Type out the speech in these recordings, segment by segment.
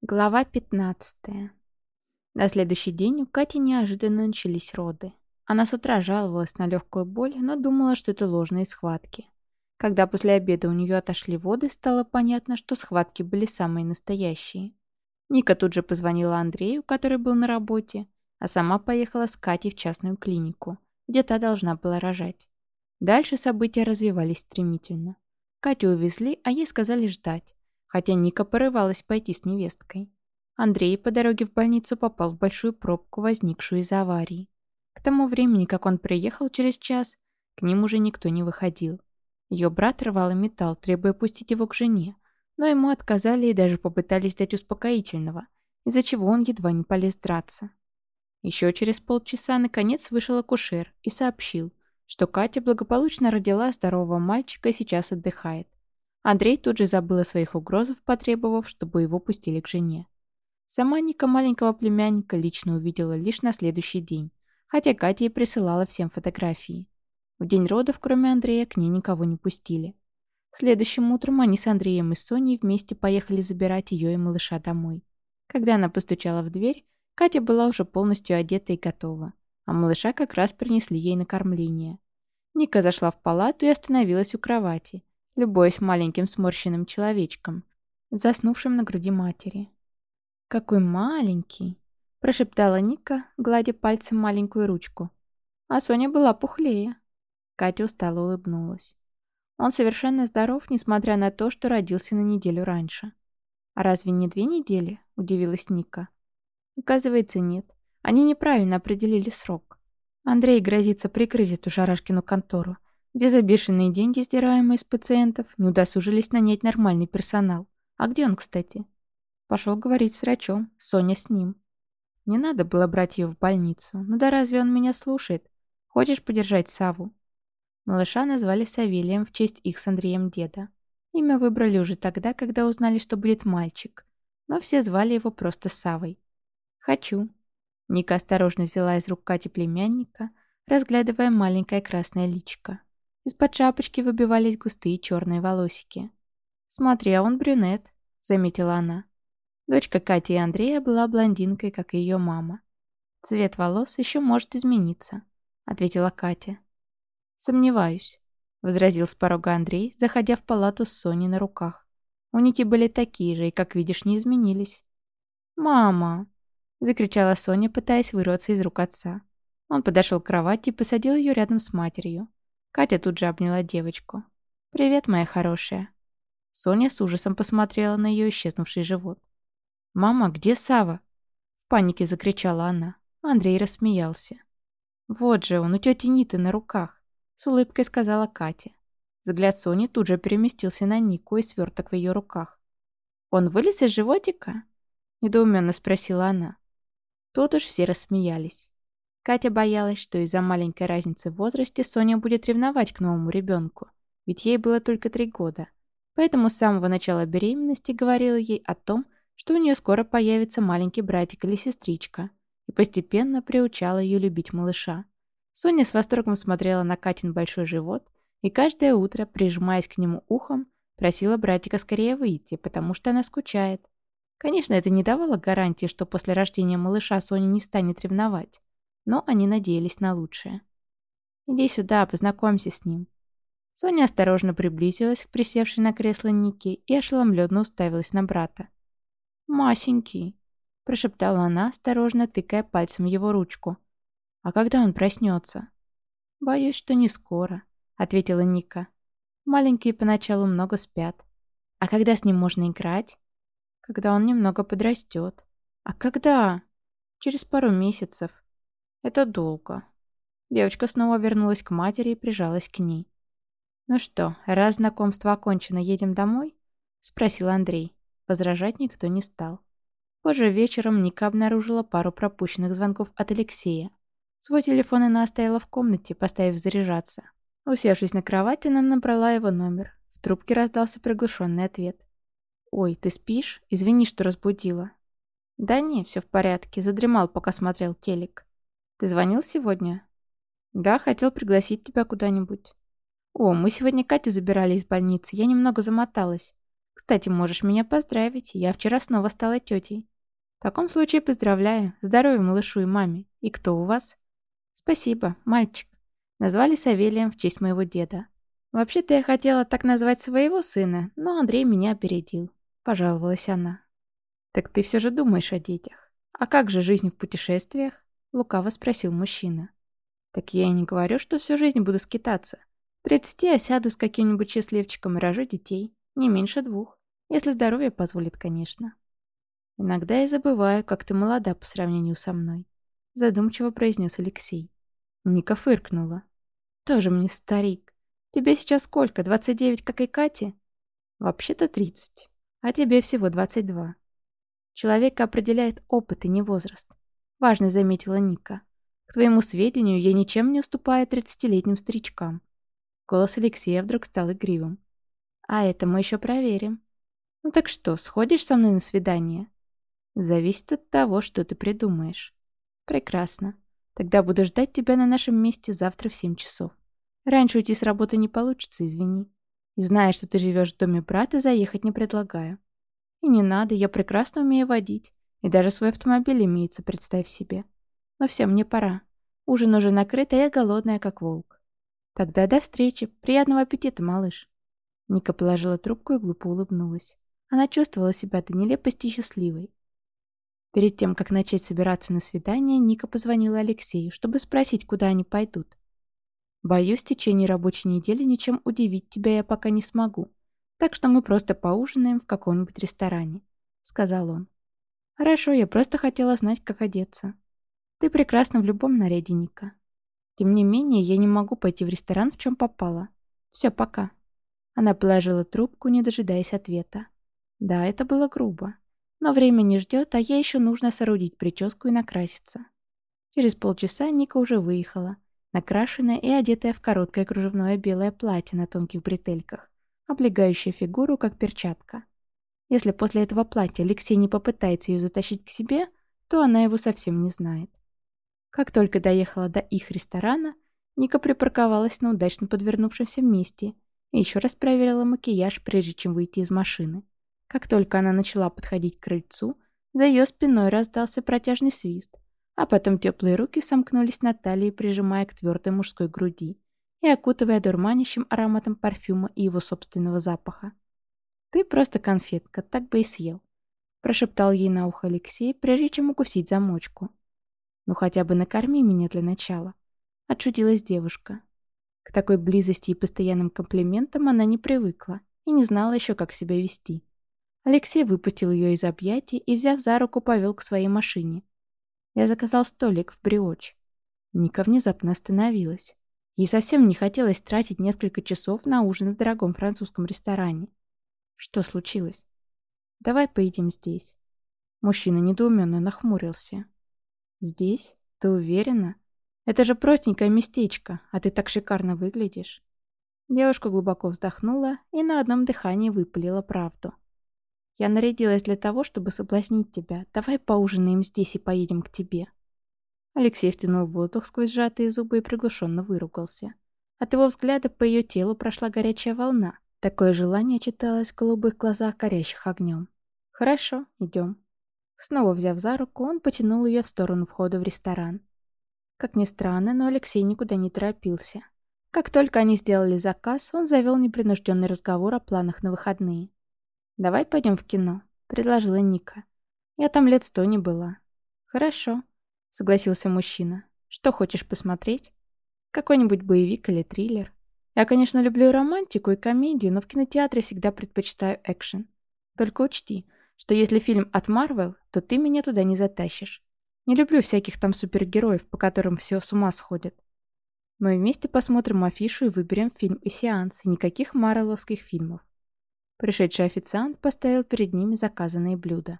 Глава 15. На следующий день у Кати неожиданно начались роды. Она с утра жаловалась на легкую боль, но думала, что это ложные схватки. Когда после обеда у нее отошли воды, стало понятно, что схватки были самые настоящие. Ника тут же позвонила Андрею, который был на работе, а сама поехала с Катей в частную клинику, где та должна была рожать. Дальше события развивались стремительно. Катю увезли, а ей сказали ждать хотя Ника порывалась пойти с невесткой. Андрей по дороге в больницу попал в большую пробку, возникшую из-за аварии. К тому времени, как он приехал через час, к ним уже никто не выходил. Ее брат рвал металл, требуя пустить его к жене, но ему отказали и даже попытались дать успокоительного, из-за чего он едва не полез драться. Еще через полчаса наконец вышел акушер и сообщил, что Катя благополучно родила здорового мальчика и сейчас отдыхает. Андрей тут же забыл о своих угрозах, потребовав, чтобы его пустили к жене. Сама Ника маленького племянника лично увидела лишь на следующий день, хотя Катя и присылала всем фотографии. В день родов, кроме Андрея, к ней никого не пустили. Следующим утром они с Андреем и Соней вместе поехали забирать ее и малыша домой. Когда она постучала в дверь, Катя была уже полностью одета и готова, а малыша как раз принесли ей на кормление. Ника зашла в палату и остановилась у кровати, любуясь маленьким сморщенным человечком, заснувшим на груди матери. «Какой маленький!» – прошептала Ника, гладя пальцем маленькую ручку. А Соня была пухлее. Катя устало улыбнулась. Он совершенно здоров, несмотря на то, что родился на неделю раньше. «А разве не две недели?» – удивилась Ника. Оказывается, нет. Они неправильно определили срок. Андрей грозится прикрыть эту Шарашкину контору, где за бешеные деньги, сдираемые с пациентов, не удосужились нанять нормальный персонал. А где он, кстати? Пошел говорить с врачом, Соня с ним. Не надо было брать ее в больницу. Ну да разве он меня слушает? Хочешь подержать Саву? Малыша назвали Савелием в честь их с Андреем деда. Имя выбрали уже тогда, когда узнали, что будет мальчик. Но все звали его просто Савой. «Хочу». Ника осторожно взяла из рук Кати племянника, разглядывая маленькое красное личико. Из-под шапочки выбивались густые черные волосики. «Смотри, а он брюнет», — заметила она. Дочка Кати и Андрея была блондинкой, как и ее мама. «Цвет волос еще может измениться», — ответила Катя. «Сомневаюсь», — возразил с порога Андрей, заходя в палату с Соней на руках. «У Ники были такие же, и, как видишь, не изменились». «Мама!» — закричала Соня, пытаясь вырваться из рук отца. Он подошел к кровати и посадил ее рядом с матерью. Катя тут же обняла девочку. «Привет, моя хорошая». Соня с ужасом посмотрела на ее исчезнувший живот. «Мама, где Сава? В панике закричала она. Андрей рассмеялся. «Вот же он, у тети Ниты на руках», — с улыбкой сказала Катя. Взгляд Сони тут же переместился на Нику и сверток в ее руках. «Он вылез из животика?» — недоуменно спросила она. Тут уж все рассмеялись. Катя боялась, что из-за маленькой разницы в возрасте Соня будет ревновать к новому ребенку, ведь ей было только три года. Поэтому с самого начала беременности говорила ей о том, что у нее скоро появится маленький братик или сестричка, и постепенно приучала ее любить малыша. Соня с восторгом смотрела на Катин большой живот и каждое утро, прижимаясь к нему ухом, просила братика скорее выйти, потому что она скучает. Конечно, это не давало гарантии, что после рождения малыша Соня не станет ревновать но они надеялись на лучшее. «Иди сюда, познакомься с ним». Соня осторожно приблизилась к присевшей на кресло Нике и ошеломленно уставилась на брата. «Масенький», — прошептала она, осторожно тыкая пальцем его ручку. «А когда он проснется?» «Боюсь, что не скоро», — ответила Ника. «Маленькие поначалу много спят. А когда с ним можно играть?» «Когда он немного подрастет». «А когда?» «Через пару месяцев. Это долго. Девочка снова вернулась к матери и прижалась к ней. «Ну что, раз знакомство окончено, едем домой?» — спросил Андрей. Возражать никто не стал. Позже вечером Ника обнаружила пару пропущенных звонков от Алексея. Свой телефон она оставила в комнате, поставив заряжаться. Усевшись на кровать, она набрала его номер. В трубке раздался приглушенный ответ. «Ой, ты спишь? Извини, что разбудила». «Да не, все в порядке. Задремал, пока смотрел телек». Ты звонил сегодня? Да, хотел пригласить тебя куда-нибудь. О, мы сегодня Катю забирали из больницы, я немного замоталась. Кстати, можешь меня поздравить, я вчера снова стала тетей. В таком случае поздравляю. Здоровья малышу и маме. И кто у вас? Спасибо, мальчик. Назвали Савелием в честь моего деда. Вообще-то я хотела так назвать своего сына, но Андрей меня опередил. Пожаловалась она. Так ты все же думаешь о детях. А как же жизнь в путешествиях? Лукаво спросил мужчина. Так я и не говорю, что всю жизнь буду скитаться. В 30 я сяду с каким-нибудь счастливчиком и рожу детей. Не меньше двух. Если здоровье позволит, конечно. Иногда я забываю, как ты молода по сравнению со мной. Задумчиво произнес Алексей. Ника фыркнула. Тоже мне старик. Тебе сейчас сколько, 29, как и Кате? Вообще-то 30. А тебе всего 22. Человека определяет опыт и не возраст. Важно заметила Ника. К твоему сведению, я ничем не уступаю 30-летним старичкам. Голос Алексея вдруг стал игривым. А это мы еще проверим. Ну так что, сходишь со мной на свидание? Зависит от того, что ты придумаешь. Прекрасно. Тогда буду ждать тебя на нашем месте завтра в 7 часов. Раньше уйти с работы не получится, извини. И зная, что ты живешь в доме брата, заехать не предлагаю. И не надо, я прекрасно умею водить. И даже свой автомобиль имеется, представь себе. Но все, мне пора. Ужин уже накрыт, а я голодная, как волк. Тогда до встречи. Приятного аппетита, малыш. Ника положила трубку и глупо улыбнулась. Она чувствовала себя до нелепости счастливой. Перед тем, как начать собираться на свидание, Ника позвонила Алексею, чтобы спросить, куда они пойдут. «Боюсь, в течение рабочей недели ничем удивить тебя я пока не смогу, так что мы просто поужинаем в каком-нибудь ресторане», — сказал он. «Хорошо, я просто хотела знать, как одеться. Ты прекрасна в любом наряде, Ника. Тем не менее, я не могу пойти в ресторан, в чем попало. Все, пока». Она положила трубку, не дожидаясь ответа. Да, это было грубо. Но время не ждет, а ей еще нужно соорудить прическу и накраситься. Через полчаса Ника уже выехала, накрашенная и одетая в короткое кружевное белое платье на тонких бретельках, облегающее фигуру, как перчатка. Если после этого платья Алексей не попытается ее затащить к себе, то она его совсем не знает. Как только доехала до их ресторана, Ника припарковалась на удачно подвернувшемся месте и еще раз проверила макияж, прежде чем выйти из машины. Как только она начала подходить к крыльцу, за ее спиной раздался протяжный свист, а потом теплые руки сомкнулись на талии, прижимая к твердой мужской груди и окутывая дурманящим ароматом парфюма и его собственного запаха. «Ты просто конфетка, так бы и съел», — прошептал ей на ухо Алексей, прежде чем укусить замочку. «Ну хотя бы накорми меня для начала», — отшутилась девушка. К такой близости и постоянным комплиментам она не привыкла и не знала еще, как себя вести. Алексей выпустил ее из объятий и, взяв за руку, повел к своей машине. Я заказал столик в бриоч. Ника внезапно остановилась. Ей совсем не хотелось тратить несколько часов на ужин в дорогом французском ресторане. Что случилось? Давай поедим здесь. Мужчина недоуменно нахмурился. Здесь? Ты уверена? Это же простенькое местечко, а ты так шикарно выглядишь. Девушка глубоко вздохнула и на одном дыхании выпалила правду. Я нарядилась для того, чтобы соблазнить тебя. Давай поужинаем здесь и поедем к тебе». Алексей втянул воздух сквозь сжатые зубы и приглушенно выругался. От его взгляда по ее телу прошла горячая волна. Такое желание читалось в голубых глазах, горящих огнем. «Хорошо, идем». Снова взяв за руку, он потянул ее в сторону входа в ресторан. Как ни странно, но Алексей никуда не торопился. Как только они сделали заказ, он завел непринужденный разговор о планах на выходные. «Давай пойдем в кино», — предложила Ника. «Я там лет сто не была». «Хорошо», — согласился мужчина. «Что хочешь посмотреть? Какой-нибудь боевик или триллер? Я, конечно, люблю романтику и комедию, но в кинотеатре всегда предпочитаю экшен. Только учти, что если фильм от Марвел, то ты меня туда не затащишь. Не люблю всяких там супергероев, по которым все с ума сходят. Мы вместе посмотрим афишу и выберем фильм и сеанс, и никаких марвеловских фильмов. Пришедший официант поставил перед ними заказанные блюда.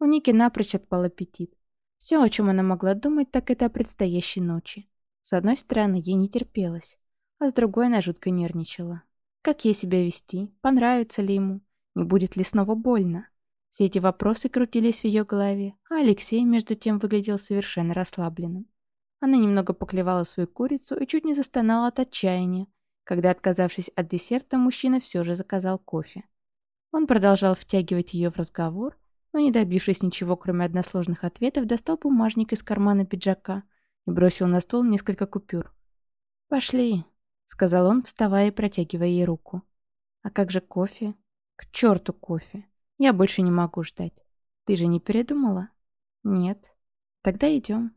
У Ники напрочь отпал аппетит. Все, о чем она могла думать, так это о предстоящей ночи. С одной стороны, ей не терпелось, а с другой она жутко нервничала. Как ей себя вести? Понравится ли ему? Не будет ли снова больно? Все эти вопросы крутились в ее голове, а Алексей, между тем, выглядел совершенно расслабленным. Она немного поклевала свою курицу и чуть не застонала от отчаяния, когда, отказавшись от десерта, мужчина все же заказал кофе. Он продолжал втягивать ее в разговор, но, не добившись ничего, кроме односложных ответов, достал бумажник из кармана пиджака и бросил на стол несколько купюр. «Пошли», — сказал он, вставая и протягивая ей руку. «А как же кофе?» «К черту кофе! Я больше не могу ждать. Ты же не передумала?» «Нет». «Тогда идем».